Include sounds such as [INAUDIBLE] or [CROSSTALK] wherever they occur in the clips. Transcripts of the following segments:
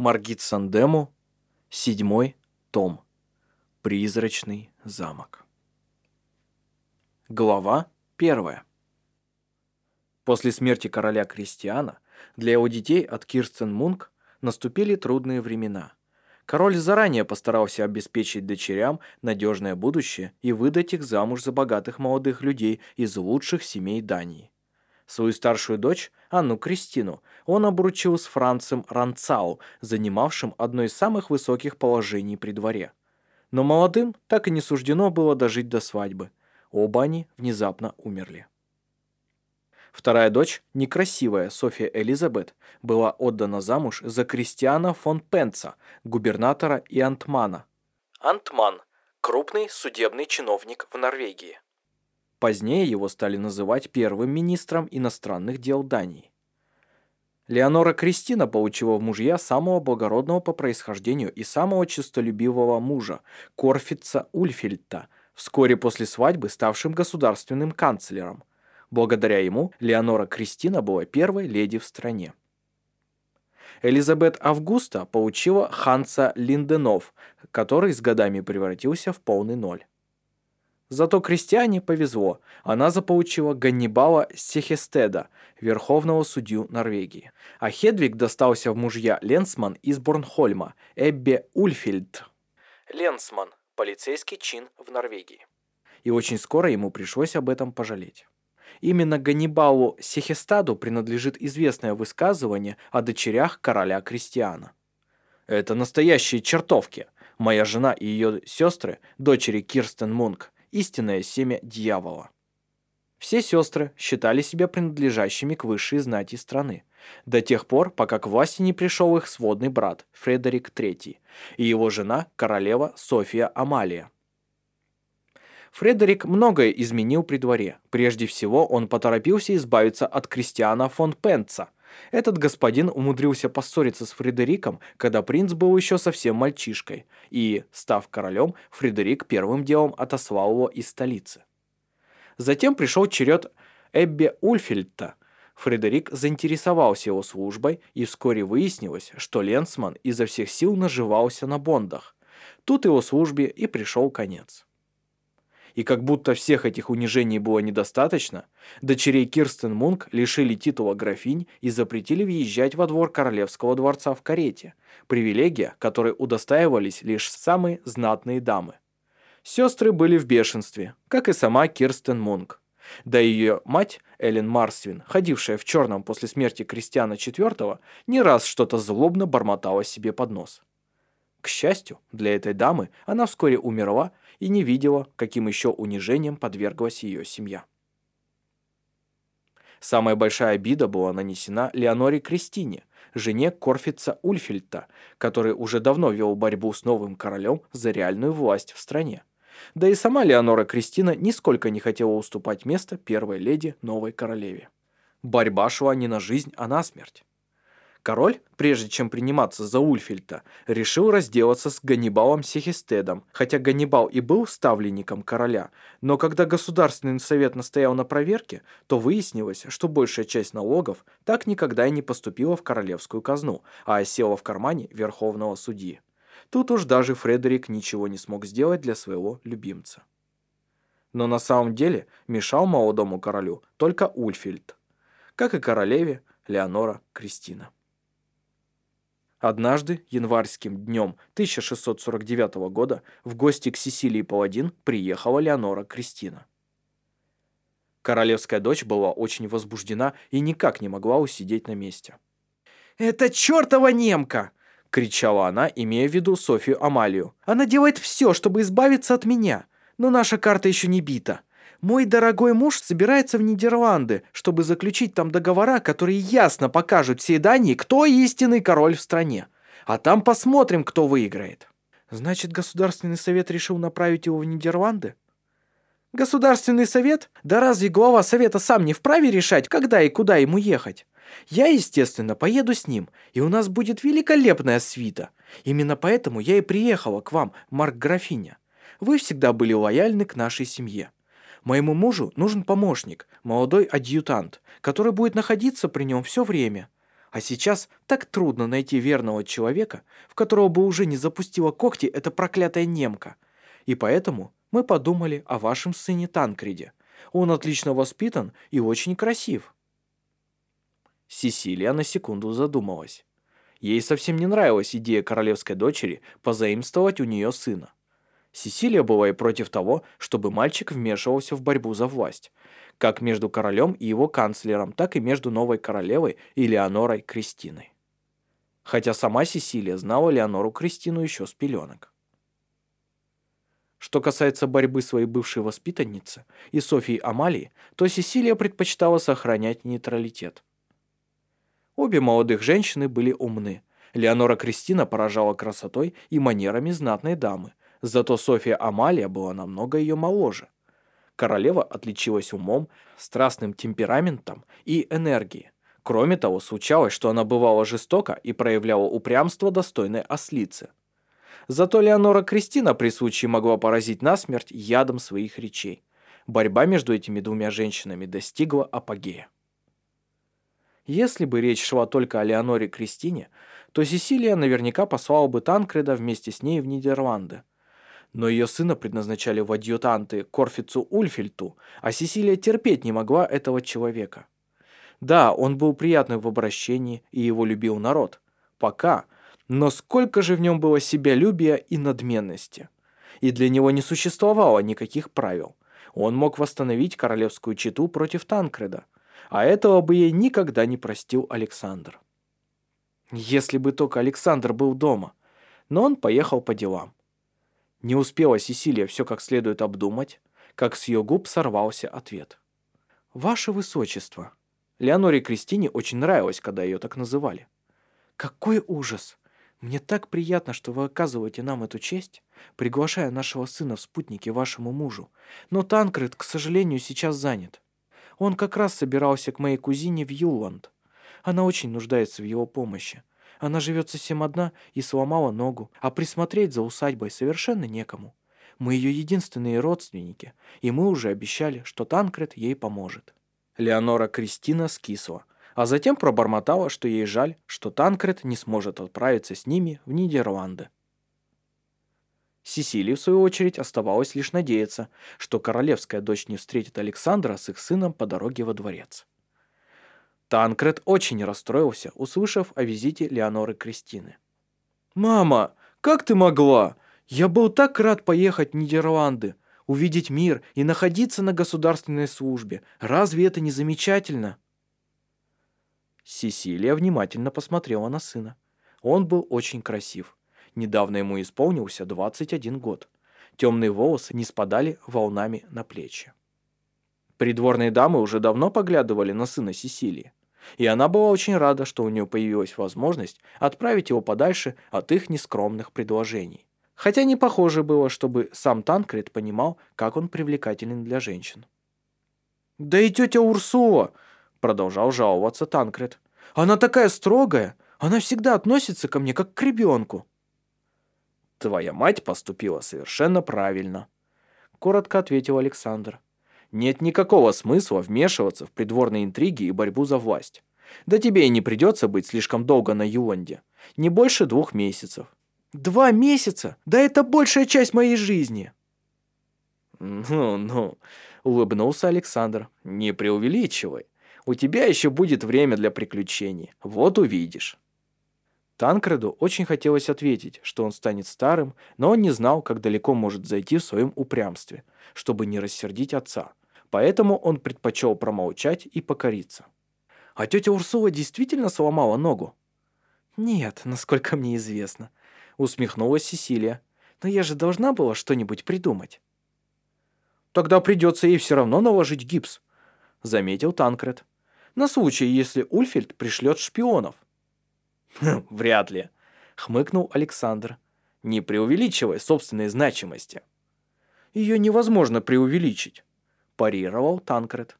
Маргит Сандему, седьмой том. Призрачный замок. Глава первая. После смерти короля Кристиана для его детей от Кирстен Мунк наступили трудные времена. Король заранее постарался обеспечить дочерям надежное будущее и выдать их замуж за богатых молодых людей из лучших семей Дании. Свою старшую дочь, Анну Кристину, он обручил с Францем Ранцау, занимавшим одно из самых высоких положений при дворе. Но молодым так и не суждено было дожить до свадьбы. Оба они внезапно умерли. Вторая дочь, некрасивая Софья Элизабет, была отдана замуж за Кристиана фон Пенца, губернатора и Антмана. Антман – крупный судебный чиновник в Норвегии. Позднее его стали называть первым министром иностранных дел Дании. Леонора Кристина получила в мужья самого благородного по происхождению и самого честолюбивого мужа, Корфица Ульфильта, вскоре после свадьбы ставшим государственным канцлером. Благодаря ему Леонора Кристина была первой леди в стране. Элизабет Августа получила Ханса Линденов, который с годами превратился в полный ноль. Зато крестьяне повезло, она заполучила Ганнибала Сехестеда, верховного судью Норвегии. А Хедвиг достался в мужья Ленсман из Борнхольма, Эббе Ульфильд. Ленсман – полицейский чин в Норвегии. И очень скоро ему пришлось об этом пожалеть. Именно Ганнибалу Сехестаду принадлежит известное высказывание о дочерях короля Кристиана. Это настоящие чертовки. Моя жена и ее сестры, дочери Кирстен Мунк, истинное семя дьявола. Все сестры считали себя принадлежащими к высшей знати страны, до тех пор, пока к власти не пришел их сводный брат Фредерик III и его жена, королева София Амалия. Фредерик многое изменил при дворе. Прежде всего, он поторопился избавиться от Кристиана фон Пенца. Этот господин умудрился поссориться с Фредериком, когда принц был еще совсем мальчишкой, и, став королем, Фредерик первым делом отослал его из столицы. Затем пришел черед Эбби Ульфельта. Фредерик заинтересовался его службой, и вскоре выяснилось, что Ленсман изо всех сил наживался на бондах. Тут его службе и пришел конец. И как будто всех этих унижений было недостаточно, дочерей Кирстен Мунк лишили титула графинь и запретили въезжать во двор королевского дворца в карете, привилегия, которой удостаивались лишь самые знатные дамы. Сестры были в бешенстве, как и сама Кирстен Мунк. Да и ее мать, Эллен Марсвин, ходившая в черном после смерти Кристиана IV, не раз что-то злобно бормотала себе под нос. К счастью, для этой дамы она вскоре умерла и не видела, каким еще унижением подверглась ее семья. Самая большая обида была нанесена Леоноре Кристине, жене Корфица Ульфельта, который уже давно вел борьбу с новым королем за реальную власть в стране. Да и сама Леонора Кристина нисколько не хотела уступать место первой леди новой королеве. Борьба шла не на жизнь, а на смерть. Король, прежде чем приниматься за Ульфельта, решил разделаться с Ганнибалом Сехистедом, хотя Ганнибал и был ставленником короля, но когда Государственный совет настоял на проверке, то выяснилось, что большая часть налогов так никогда и не поступила в королевскую казну, а осела в кармане верховного судьи. Тут уж даже Фредерик ничего не смог сделать для своего любимца. Но на самом деле мешал молодому королю только Ульфельд, как и королеве Леонора Кристина. Однажды, январским днем 1649 года, в гости к Сесилии Паладин приехала Леонора Кристина. Королевская дочь была очень возбуждена и никак не могла усидеть на месте. «Это чертова немка!» — кричала она, имея в виду Софию Амалию. «Она делает все, чтобы избавиться от меня, но наша карта еще не бита. Мой дорогой муж собирается в Нидерланды, чтобы заключить там договора, которые ясно покажут всей Дании, кто истинный король в стране. А там посмотрим, кто выиграет. Значит, Государственный совет решил направить его в Нидерланды? Государственный совет? Да разве глава совета сам не вправе решать, когда и куда ему ехать? Я, естественно, поеду с ним, и у нас будет великолепная свита. Именно поэтому я и приехала к вам, Марк Графиня. Вы всегда были лояльны к нашей семье. Моему мужу нужен помощник, молодой адъютант, который будет находиться при нем все время. А сейчас так трудно найти верного человека, в которого бы уже не запустила когти эта проклятая немка. И поэтому мы подумали о вашем сыне Танкреде. Он отлично воспитан и очень красив». Сесилия на секунду задумалась. Ей совсем не нравилась идея королевской дочери позаимствовать у нее сына. Сесилия была и против того, чтобы мальчик вмешивался в борьбу за власть, как между королем и его канцлером, так и между новой королевой и Леонорой Кристиной. Хотя сама Сесилия знала Леонору Кристину еще с пеленок. Что касается борьбы своей бывшей воспитанницы и Софии Амалии, то Сесилия предпочитала сохранять нейтралитет. Обе молодых женщины были умны. Леонора Кристина поражала красотой и манерами знатной дамы, зато София Амалия была намного ее моложе. Королева отличилась умом, страстным темпераментом и энергией. Кроме того, случалось, что она бывала жестока и проявляла упрямство достойной ослицы. Зато Леонора Кристина при случае могла поразить насмерть ядом своих речей. Борьба между этими двумя женщинами достигла апогея. Если бы речь шла только о Леоноре Кристине, то Сесилия наверняка послала бы Танкреда вместе с ней в Нидерланды. Но ее сына предназначали в адъютанты Корфицу Ульфельту, а Сесилия терпеть не могла этого человека. Да, он был приятный в обращении, и его любил народ. Пока. Но сколько же в нем было себялюбия и надменности. И для него не существовало никаких правил. Он мог восстановить королевскую чету против Танкреда. А этого бы ей никогда не простил Александр. Если бы только Александр был дома. Но он поехал по делам. Не успела Сесилия все как следует обдумать, как с ее губ сорвался ответ. «Ваше Высочество». Леоноре Кристине очень нравилось, когда ее так называли. «Какой ужас! Мне так приятно, что вы оказываете нам эту честь, приглашая нашего сына в спутники вашему мужу. Но Танкред, к сожалению, сейчас занят. Он как раз собирался к моей кузине в Юланд. Она очень нуждается в его помощи. Она живет совсем одна и сломала ногу, а присмотреть за усадьбой совершенно некому. Мы ее единственные родственники, и мы уже обещали, что Танкред ей поможет». Леонора Кристина скисла, а затем пробормотала, что ей жаль, что Танкред не сможет отправиться с ними в Нидерланды. Сесилии, в свою очередь, оставалось лишь надеяться, что королевская дочь не встретит Александра с их сыном по дороге во дворец. Танкред очень расстроился, услышав о визите Леоноры Кристины. «Мама, как ты могла? Я был так рад поехать в Нидерланды, увидеть мир и находиться на государственной службе. Разве это не замечательно?» Сесилия внимательно посмотрела на сына. Он был очень красив. Недавно ему исполнился 21 год. Темные волосы не спадали волнами на плечи. Придворные дамы уже давно поглядывали на сына Сесилии. И она была очень рада, что у нее появилась возможность отправить его подальше от их нескромных предложений. Хотя не похоже было, чтобы сам Танкред понимал, как он привлекателен для женщин. «Да и тетя Урсула!» — продолжал жаловаться Танкред. «Она такая строгая! Она всегда относится ко мне, как к ребенку!» «Твоя мать поступила совершенно правильно», — коротко ответил Александр. Нет никакого смысла вмешиваться в придворные интриги и борьбу за власть. Да тебе и не придется быть слишком долго на Юланде. Не больше двух месяцев. Два месяца? Да это большая часть моей жизни. Ну-ну, улыбнулся Александр. Не преувеличивай. У тебя еще будет время для приключений. Вот увидишь. Танкреду очень хотелось ответить, что он станет старым, но он не знал, как далеко может зайти в своем упрямстве, чтобы не рассердить отца поэтому он предпочел промолчать и покориться. А тетя Урсула действительно сломала ногу? Нет, насколько мне известно, усмехнулась Сесилия. Но я же должна была что-нибудь придумать. Тогда придется ей все равно наложить гипс, заметил Танкред. На случай, если Ульфельд пришлет шпионов. «Хм, [LAUGHS] вряд ли, хмыкнул Александр. Не преувеличивай собственной значимости. Ее невозможно преувеличить, парировал Танкред.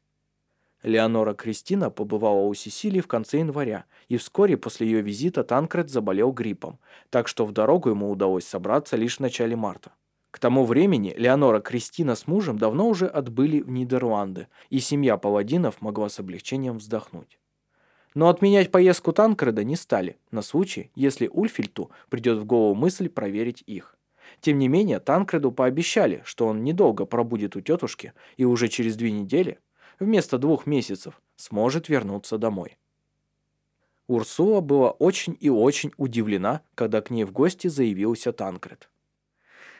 Леонора Кристина побывала у Сесилии в конце января, и вскоре после ее визита Танкред заболел гриппом, так что в дорогу ему удалось собраться лишь в начале марта. К тому времени Леонора Кристина с мужем давно уже отбыли в Нидерланды, и семья паладинов могла с облегчением вздохнуть. Но отменять поездку Танкреда не стали, на случай, если Ульфильту придет в голову мысль проверить их. Тем не менее, Танкреду пообещали, что он недолго пробудет у тетушки и уже через две недели, вместо двух месяцев, сможет вернуться домой. Урсула была очень и очень удивлена, когда к ней в гости заявился Танкред.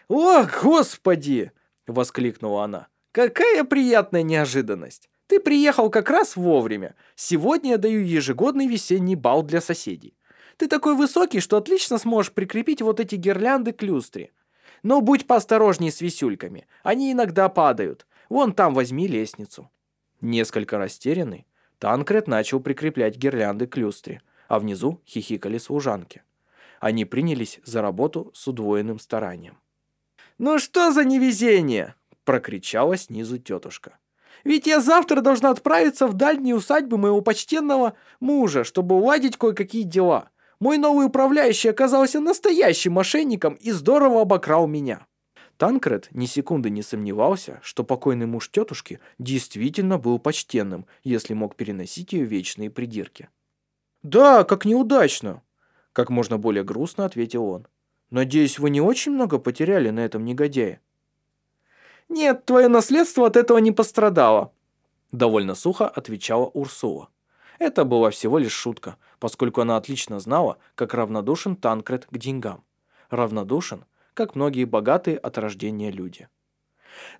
«О, Господи!» — воскликнула она. «Какая приятная неожиданность! Ты приехал как раз вовремя. Сегодня я даю ежегодный весенний бал для соседей. Ты такой высокий, что отлично сможешь прикрепить вот эти гирлянды к люстре. Но будь поосторожней с висюльками, они иногда падают. Вон там возьми лестницу». Несколько растерянный, Танкред начал прикреплять гирлянды к люстре, а внизу хихикали служанки. Они принялись за работу с удвоенным старанием. «Ну что за невезение?» – прокричала снизу тетушка. «Ведь я завтра должна отправиться в дальние усадьбы моего почтенного мужа, чтобы уладить кое-какие дела. Мой новый управляющий оказался настоящим мошенником и здорово обокрал меня». Танкред ни секунды не сомневался, что покойный муж тетушки действительно был почтенным, если мог переносить ее вечные придирки. «Да, как неудачно!» – как можно более грустно ответил он. Надеюсь, вы не очень много потеряли на этом негодяе?» «Нет, твое наследство от этого не пострадало», — довольно сухо отвечала Урсула. Это была всего лишь шутка, поскольку она отлично знала, как равнодушен Танкред к деньгам. Равнодушен, как многие богатые от рождения люди.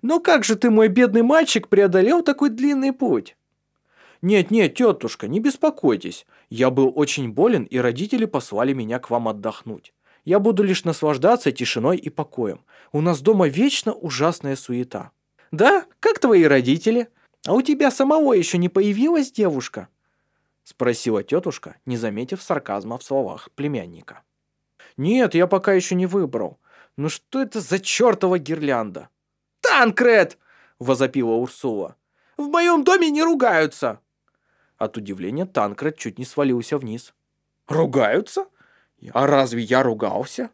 «Но как же ты, мой бедный мальчик, преодолел такой длинный путь?» «Нет-нет, тетушка, не беспокойтесь. Я был очень болен, и родители послали меня к вам отдохнуть. Я буду лишь наслаждаться тишиной и покоем. У нас дома вечно ужасная суета. Да? Как твои родители? А у тебя самого еще не появилась девушка? Спросила тетушка, не заметив сарказма в словах племянника. Нет, я пока еще не выбрал. Ну что это за чертова гирлянда? Танкред! Возопила Урсула. В моем доме не ругаются. От удивления Танкред чуть не свалился вниз. Ругаются? А разве я ругался?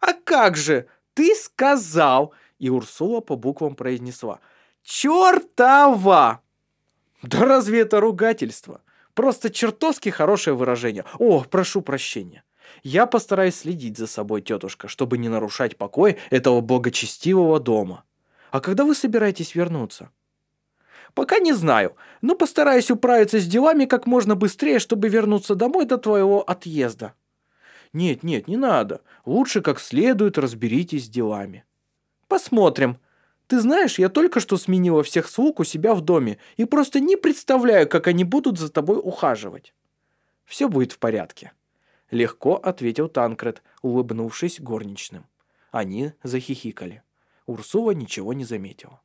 А как же? Ты сказал. И Урсула по буквам произнесла. Чертова! Да разве это ругательство? Просто чертовски хорошее выражение. О, прошу прощения. Я постараюсь следить за собой, тетушка, чтобы не нарушать покой этого благочестивого дома. А когда вы собираетесь вернуться? Пока не знаю, но постараюсь управиться с делами как можно быстрее, чтобы вернуться домой до твоего отъезда. Нет, нет, не надо. Лучше как следует разберитесь с делами. Посмотрим. Ты знаешь, я только что сменила всех слуг у себя в доме и просто не представляю, как они будут за тобой ухаживать. Все будет в порядке. Легко ответил Танкред, улыбнувшись горничным. Они захихикали. Урсула ничего не заметила.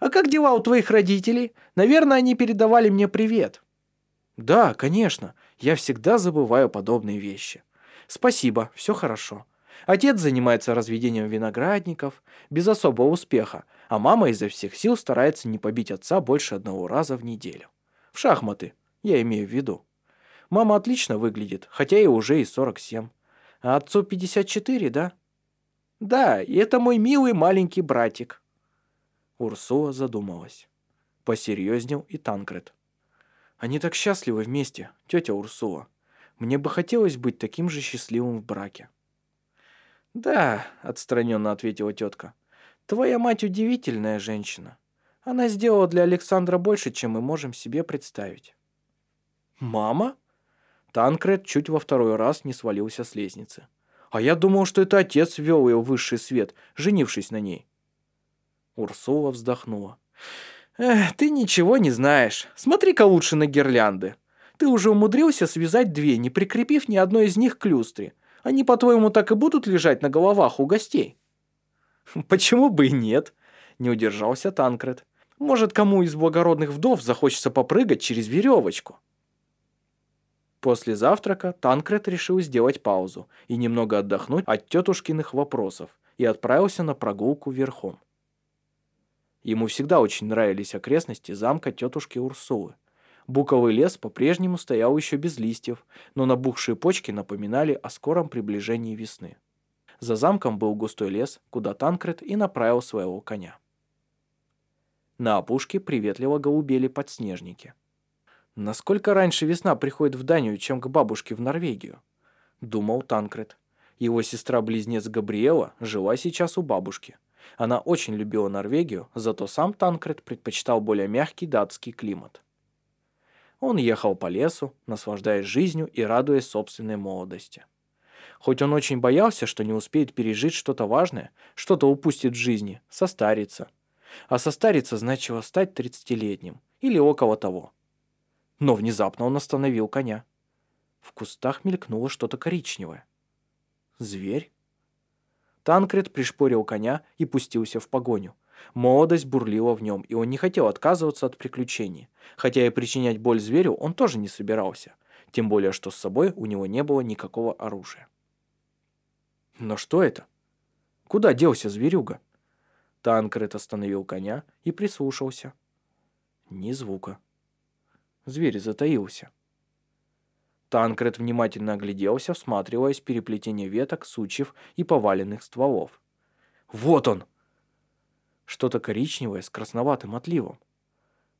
«А как дела у твоих родителей? Наверное, они передавали мне привет». «Да, конечно. Я всегда забываю подобные вещи. Спасибо, все хорошо. Отец занимается разведением виноградников, без особого успеха, а мама изо всех сил старается не побить отца больше одного раза в неделю. В шахматы, я имею в виду. Мама отлично выглядит, хотя и уже и 47. А отцу 54, да? Да, и это мой милый маленький братик. Урсула задумалась. Посерьезнел и Танкред. Они так счастливы вместе, тетя Урсула. Мне бы хотелось быть таким же счастливым в браке. «Да», — отстраненно ответила тетка, — «твоя мать удивительная женщина. Она сделала для Александра больше, чем мы можем себе представить». «Мама?» Танкред чуть во второй раз не свалился с лестницы. «А я думал, что это отец ввел ее в высший свет, женившись на ней». Урсула вздохнула. «Эх, ты ничего не знаешь. Смотри-ка лучше на гирлянды. Ты уже умудрился связать две, не прикрепив ни одной из них к люстре. Они, по-твоему, так и будут лежать на головах у гостей? [LAUGHS] Почему бы и нет? Не удержался Танкред. Может, кому из благородных вдов захочется попрыгать через веревочку? После завтрака Танкред решил сделать паузу и немного отдохнуть от тетушкиных вопросов и отправился на прогулку верхом. Ему всегда очень нравились окрестности замка тетушки Урсулы. Буковый лес по-прежнему стоял еще без листьев, но набухшие почки напоминали о скором приближении весны. За замком был густой лес, куда Танкред и направил своего коня. На опушке приветливо голубели подснежники. Насколько раньше весна приходит в Данию, чем к бабушке в Норвегию? Думал Танкред. Его сестра-близнец Габриэла жила сейчас у бабушки. Она очень любила Норвегию, зато сам Танкред предпочитал более мягкий датский климат. Он ехал по лесу, наслаждаясь жизнью и радуясь собственной молодости. Хоть он очень боялся, что не успеет пережить что-то важное, что-то упустит в жизни, состарится. А состариться значило стать тридцатилетним или около того. Но внезапно он остановил коня. В кустах мелькнуло что-то коричневое. Зверь? Танкред пришпорил коня и пустился в погоню. Молодость бурлила в нем, и он не хотел отказываться от приключений. Хотя и причинять боль зверю он тоже не собирался. Тем более, что с собой у него не было никакого оружия. Но что это? Куда делся зверюга? Танкред остановил коня и прислушался. Ни звука. Зверь затаился. Танкред внимательно огляделся, всматриваясь в переплетение веток, сучьев и поваленных стволов. «Вот он!» Что-то коричневое с красноватым отливом.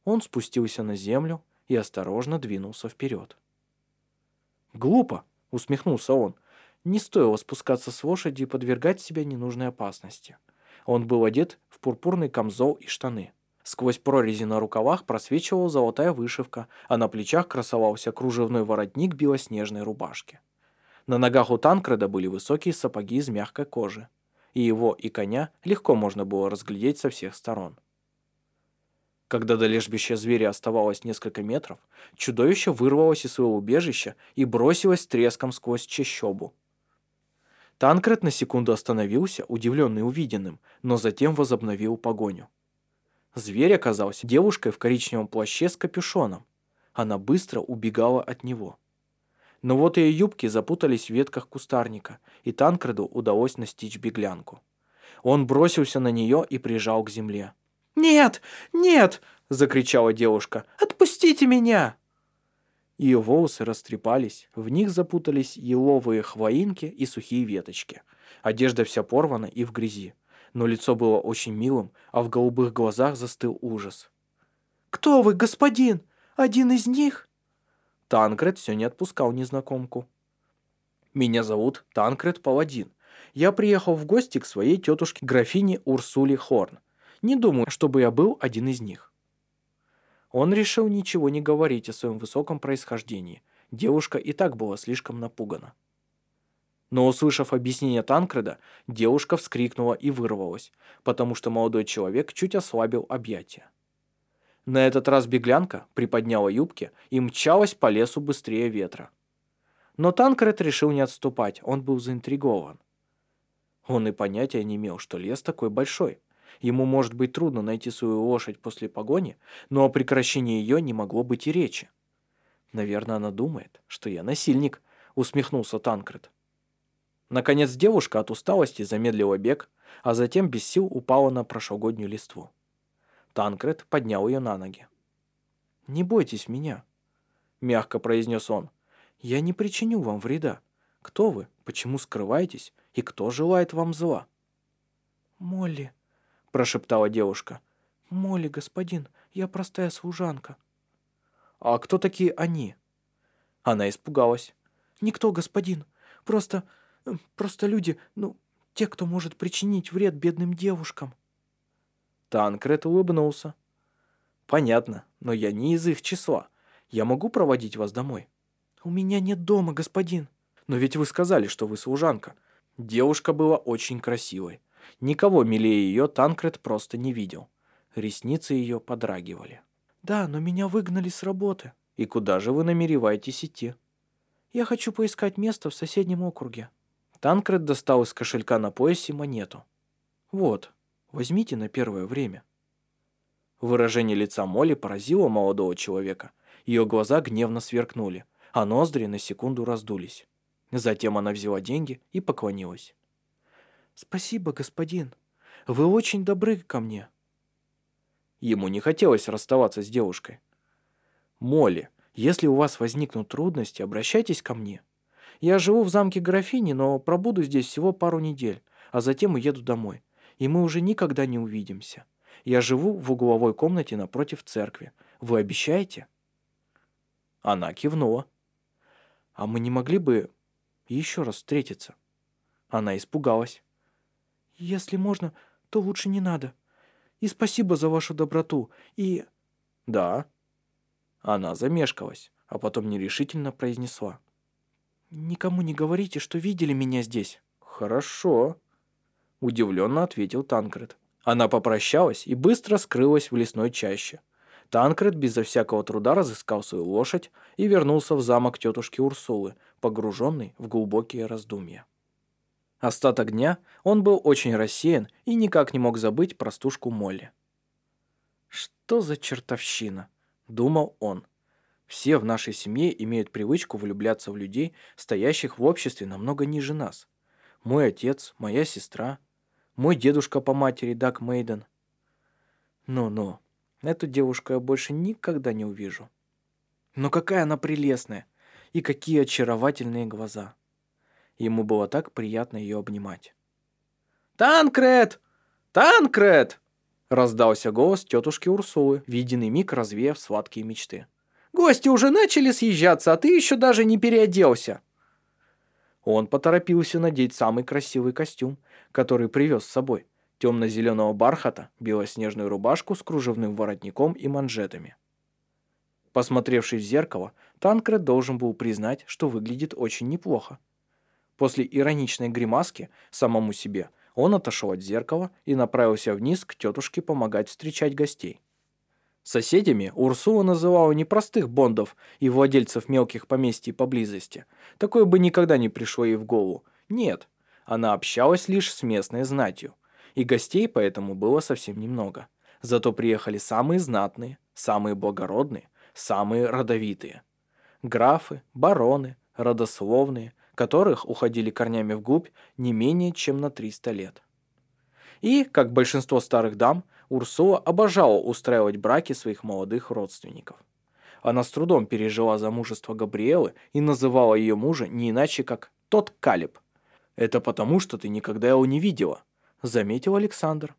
Он спустился на землю и осторожно двинулся вперед. «Глупо!» — усмехнулся он. Не стоило спускаться с лошади и подвергать себя ненужной опасности. Он был одет в пурпурный камзол и штаны. Сквозь прорези на рукавах просвечивала золотая вышивка, а на плечах красовался кружевной воротник белоснежной рубашки. На ногах у Танкреда были высокие сапоги из мягкой кожи, и его и коня легко можно было разглядеть со всех сторон. Когда до лежбища зверя оставалось несколько метров, чудовище вырвалось из своего убежища и бросилось треском сквозь чащобу. Танкред на секунду остановился, удивленный увиденным, но затем возобновил погоню. Зверь оказался девушкой в коричневом плаще с капюшоном. Она быстро убегала от него. Но вот ее юбки запутались в ветках кустарника, и Танкреду удалось настичь беглянку. Он бросился на нее и прижал к земле. «Нет! Нет!» – закричала девушка. «Отпустите меня!» Ее волосы растрепались, в них запутались еловые хвоинки и сухие веточки. Одежда вся порвана и в грязи но лицо было очень милым, а в голубых глазах застыл ужас. «Кто вы, господин? Один из них?» Танкред все не отпускал незнакомку. «Меня зовут Танкред Паладин. Я приехал в гости к своей тетушке графине Урсуле Хорн. Не думаю, чтобы я был один из них». Он решил ничего не говорить о своем высоком происхождении. Девушка и так была слишком напугана. Но, услышав объяснение Танкреда, девушка вскрикнула и вырвалась, потому что молодой человек чуть ослабил объятия. На этот раз беглянка приподняла юбки и мчалась по лесу быстрее ветра. Но Танкред решил не отступать, он был заинтригован. Он и понятия не имел, что лес такой большой. Ему может быть трудно найти свою лошадь после погони, но о прекращении ее не могло быть и речи. «Наверное, она думает, что я насильник», — усмехнулся Танкред. Наконец девушка от усталости замедлила бег, а затем без сил упала на прошлогоднюю листву. Танкред поднял ее на ноги. «Не бойтесь меня», — мягко произнес он. «Я не причиню вам вреда. Кто вы? Почему скрываетесь? И кто желает вам зла?» «Молли», — прошептала девушка. «Молли, господин, я простая служанка». «А кто такие они?» Она испугалась. «Никто, господин. Просто Просто люди, ну, те, кто может причинить вред бедным девушкам». Танкред улыбнулся. «Понятно, но я не из их числа. Я могу проводить вас домой?» «У меня нет дома, господин». «Но ведь вы сказали, что вы служанка». Девушка была очень красивой. Никого милее ее Танкред просто не видел. Ресницы ее подрагивали. «Да, но меня выгнали с работы». «И куда же вы намереваетесь идти?» «Я хочу поискать место в соседнем округе». Танкред достал из кошелька на поясе монету. «Вот, возьмите на первое время». Выражение лица Молли поразило молодого человека. Ее глаза гневно сверкнули, а ноздри на секунду раздулись. Затем она взяла деньги и поклонилась. «Спасибо, господин. Вы очень добры ко мне». Ему не хотелось расставаться с девушкой. «Молли, если у вас возникнут трудности, обращайтесь ко мне. Я живу в замке графини, но пробуду здесь всего пару недель, а затем уеду домой, и мы уже никогда не увидимся. Я живу в угловой комнате напротив церкви. Вы обещаете?» Она кивнула. «А мы не могли бы еще раз встретиться?» Она испугалась. «Если можно, то лучше не надо. И спасибо за вашу доброту. И...» «Да». Она замешкалась, а потом нерешительно произнесла. «Никому не говорите, что видели меня здесь». «Хорошо», — удивленно ответил Танкред. Она попрощалась и быстро скрылась в лесной чаще. Танкред безо всякого труда разыскал свою лошадь и вернулся в замок тетушки Урсулы, погруженный в глубокие раздумья. Остаток дня он был очень рассеян и никак не мог забыть простушку Молли. «Что за чертовщина?» – думал он. «Все в нашей семье имеют привычку влюбляться в людей, стоящих в обществе намного ниже нас. Мой отец, моя сестра, мой дедушка по матери Дак Мейден. Ну-ну, эту девушку я больше никогда не увижу. Но какая она прелестная и какие очаровательные глаза!» Ему было так приятно ее обнимать. «Танкред! Танкред!» Раздался голос тетушки Урсулы, виденный миг развеяв сладкие мечты. «Гости уже начали съезжаться, а ты еще даже не переоделся!» Он поторопился надеть самый красивый костюм, который привез с собой. Темно-зеленого бархата, белоснежную рубашку с кружевным воротником и манжетами. Посмотревшись в зеркало, Танкред должен был признать, что выглядит очень неплохо. После ироничной гримаски самому себе он отошел от зеркала и направился вниз к тетушке помогать встречать гостей. Соседями Урсула называла не простых бондов и владельцев мелких поместий поблизости. Такое бы никогда не пришло ей в голову. Нет, она общалась лишь с местной знатью. И гостей поэтому было совсем немного. Зато приехали самые знатные, самые благородные, самые родовитые. Графы, бароны, родословные, которых уходили корнями вглубь не менее чем на 300 лет. И, как большинство старых дам, Урсула обожала устраивать браки своих молодых родственников. Она с трудом пережила замужество Габриэлы и называла ее мужа не иначе, как «тот Калиб». «Это потому, что ты никогда его не видела», — заметил Александр.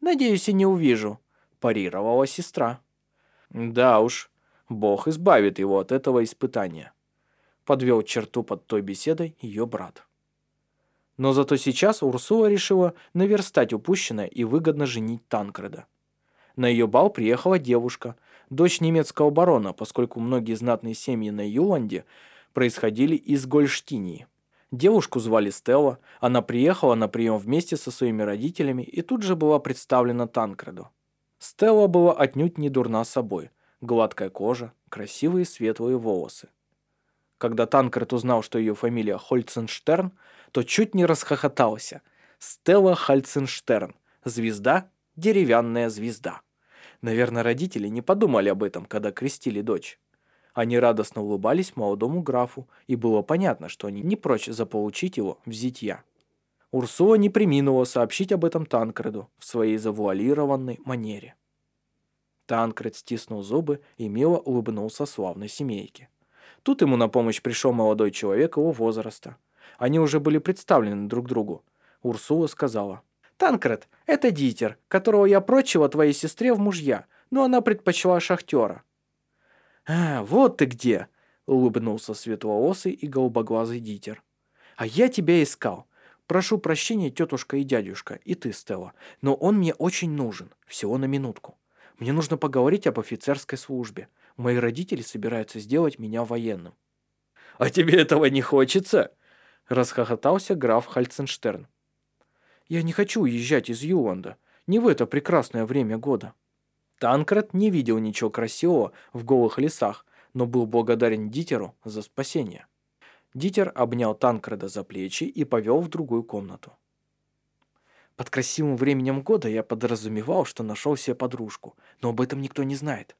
«Надеюсь, и не увижу», — парировала сестра. «Да уж, Бог избавит его от этого испытания», подвел черту под той беседой ее брат. Но зато сейчас Урсула решила наверстать упущенное и выгодно женить Танкреда. На ее бал приехала девушка, дочь немецкого барона, поскольку многие знатные семьи на Юланде происходили из Гольштинии. Девушку звали Стелла, она приехала на прием вместе со своими родителями и тут же была представлена Танкреду. Стелла была отнюдь не дурна собой, гладкая кожа, красивые светлые волосы. Когда Танкред узнал, что ее фамилия Хольценштерн, то чуть не расхохотался. Стелла Хольценштерн. Звезда, деревянная звезда. Наверное, родители не подумали об этом, когда крестили дочь. Они радостно улыбались молодому графу, и было понятно, что они не прочь заполучить его в зитья. Урсула не приминула сообщить об этом Танкреду в своей завуалированной манере. Танкред стиснул зубы и мило улыбнулся славной семейке. Тут ему на помощь пришел молодой человек его возраста. Они уже были представлены друг другу. Урсула сказала. «Танкред, это Дитер, которого я прочила твоей сестре в мужья, но она предпочла шахтера». «А, вот ты где!» — улыбнулся светлоосый и голубоглазый Дитер. «А я тебя искал. Прошу прощения, тетушка и дядюшка, и ты, Стелла, но он мне очень нужен, всего на минутку. Мне нужно поговорить об офицерской службе. Мои родители собираются сделать меня военным». «А тебе этого не хочется?» – расхохотался граф Хальценштерн. «Я не хочу уезжать из Юланда. Не в это прекрасное время года». Танкред не видел ничего красивого в голых лесах, но был благодарен Дитеру за спасение. Дитер обнял Танкреда за плечи и повел в другую комнату. Под красивым временем года я подразумевал, что нашел себе подружку, но об этом никто не знает.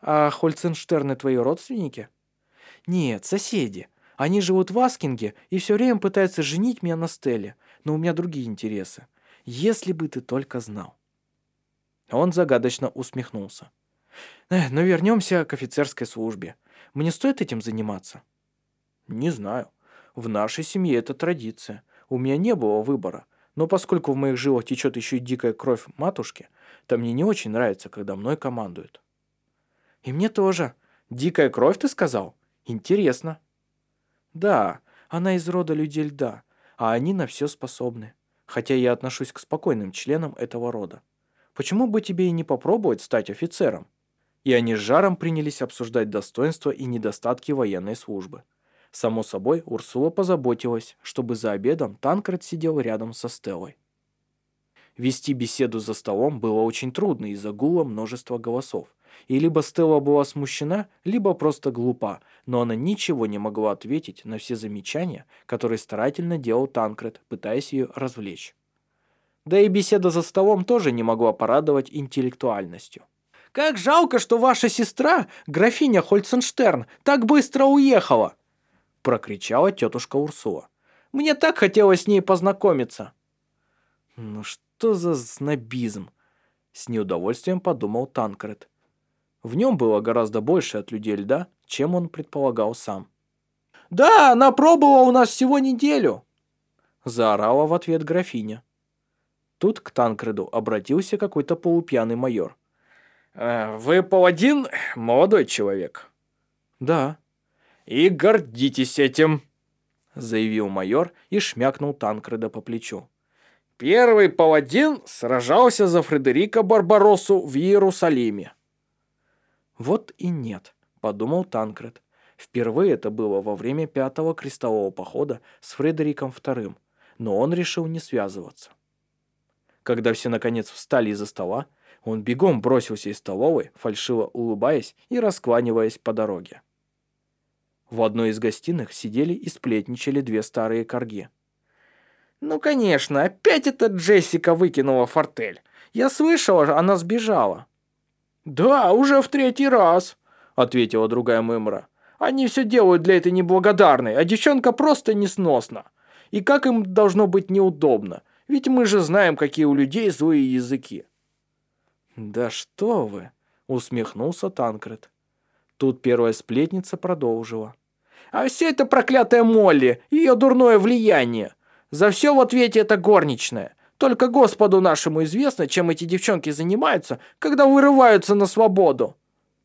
А Хольценштерны твои родственники? Нет, соседи. Они живут в Аскинге и все время пытаются женить меня на Стелле, но у меня другие интересы. Если бы ты только знал. Он загадочно усмехнулся. Эх, но вернемся к офицерской службе. Мне стоит этим заниматься? Не знаю. В нашей семье это традиция. У меня не было выбора. Но поскольку в моих жилах течет еще и дикая кровь матушки, то мне не очень нравится, когда мной командуют. И мне тоже. Дикая кровь, ты сказал? Интересно. Да, она из рода людей льда, а они на все способны. Хотя я отношусь к спокойным членам этого рода. Почему бы тебе и не попробовать стать офицером? И они с жаром принялись обсуждать достоинства и недостатки военной службы. Само собой, Урсула позаботилась, чтобы за обедом Танкред сидел рядом со Стеллой. Вести беседу за столом было очень трудно из-за гула множества голосов. И либо Стелла была смущена, либо просто глупа, но она ничего не могла ответить на все замечания, которые старательно делал Танкред, пытаясь ее развлечь. Да и беседа за столом тоже не могла порадовать интеллектуальностью. «Как жалко, что ваша сестра, графиня Хольценштерн, так быстро уехала!» прокричала тетушка Урсула. «Мне так хотелось с ней познакомиться!» «Ну что за снобизм?» С неудовольствием подумал Танкред. В нем было гораздо больше от людей льда, чем он предполагал сам. «Да, она пробовала у нас всего неделю!» Заорала в ответ графиня. Тут к Танкреду обратился какой-то полупьяный майор. «Э, «Вы паладин, молодой человек?» «Да». «И гордитесь этим», — заявил майор и шмякнул Танкреда по плечу. «Первый паладин сражался за Фредерика Барбаросу в Иерусалиме». «Вот и нет», — подумал Танкред. Впервые это было во время пятого крестового похода с Фредериком II, но он решил не связываться. Когда все наконец встали из-за стола, он бегом бросился из столовой, фальшиво улыбаясь и раскланиваясь по дороге. В одной из гостиных сидели и сплетничали две старые корги. «Ну, конечно, опять эта Джессика выкинула фортель. Я слышала, она сбежала». «Да, уже в третий раз», — ответила другая мымра. «Они все делают для этой неблагодарной, а девчонка просто несносна. И как им должно быть неудобно, ведь мы же знаем, какие у людей злые языки». «Да что вы!» — усмехнулся Танкред. Тут первая сплетница продолжила. «А все это проклятая Молли, ее дурное влияние. За все в ответе это горничная. Только Господу нашему известно, чем эти девчонки занимаются, когда вырываются на свободу».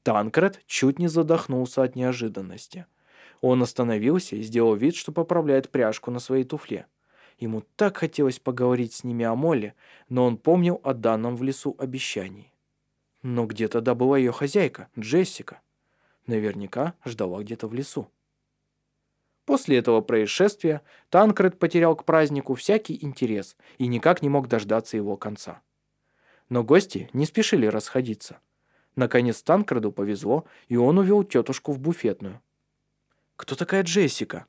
Танкред чуть не задохнулся от неожиданности. Он остановился и сделал вид, что поправляет пряжку на своей туфле. Ему так хотелось поговорить с ними о Молле, но он помнил о данном в лесу обещании. Но где тогда была ее хозяйка, Джессика? Наверняка ждала где-то в лесу. После этого происшествия Танкред потерял к празднику всякий интерес и никак не мог дождаться его конца. Но гости не спешили расходиться. Наконец Танкреду повезло, и он увел тетушку в буфетную. «Кто такая Джессика?»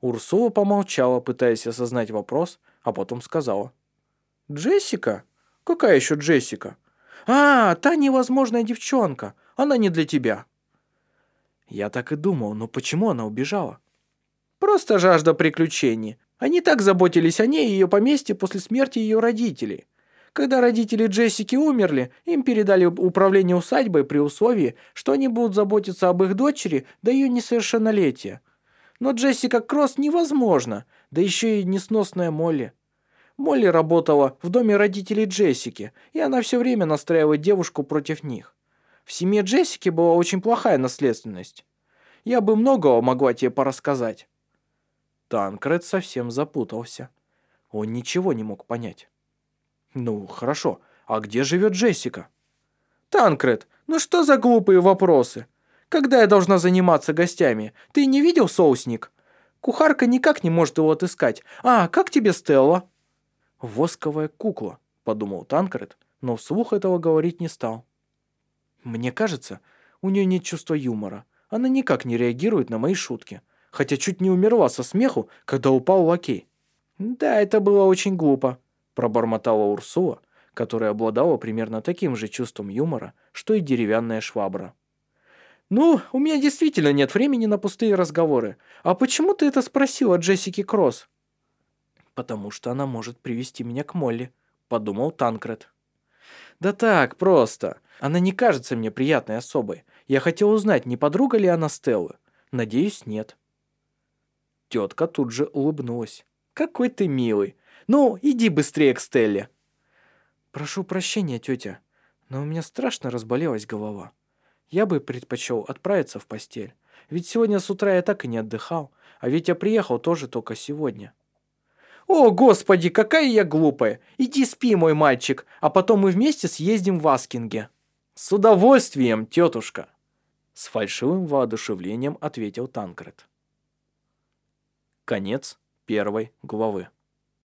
Урсула помолчала, пытаясь осознать вопрос, а потом сказала. «Джессика? Какая еще Джессика? А, та невозможная девчонка. Она не для тебя». Я так и думал, но почему она убежала? Просто жажда приключений. Они так заботились о ней и ее поместье после смерти ее родителей. Когда родители Джессики умерли, им передали управление усадьбой при условии, что они будут заботиться об их дочери до ее несовершеннолетия. Но Джессика Кросс невозможно, да еще и несносная Молли. Молли работала в доме родителей Джессики, и она все время настраивает девушку против них. В семье Джессики была очень плохая наследственность. Я бы многого могла тебе порассказать. Танкред совсем запутался. Он ничего не мог понять. Ну, хорошо, а где живет Джессика? Танкред, ну что за глупые вопросы? Когда я должна заниматься гостями? Ты не видел соусник? Кухарка никак не может его отыскать. А, как тебе Стелла? Восковая кукла, подумал Танкред, но вслух этого говорить не стал. Мне кажется, у нее нет чувства юмора. Она никак не реагирует на мои шутки хотя чуть не умерла со смеху, когда упал лакей. Да, это было очень глупо. Пробормотала Урсула, которая обладала примерно таким же чувством юмора, что и деревянная швабра. «Ну, у меня действительно нет времени на пустые разговоры. А почему ты это спросила Джессики Кросс?» «Потому что она может привести меня к Молли», — подумал Танкред. «Да так, просто. Она не кажется мне приятной особой. Я хотел узнать, не подруга ли она Стеллы. Надеюсь, нет». Тетка тут же улыбнулась. «Какой ты милый. Ну, иди быстрее к Стелле». «Прошу прощения, тетя, но у меня страшно разболелась голова. Я бы предпочел отправиться в постель, ведь сегодня с утра я так и не отдыхал, а ведь я приехал тоже только сегодня». «О, господи, какая я глупая! Иди спи, мой мальчик, а потом мы вместе съездим в Аскинге». «С удовольствием, тетушка!» С фальшивым воодушевлением ответил Танкред. Конец первой главы.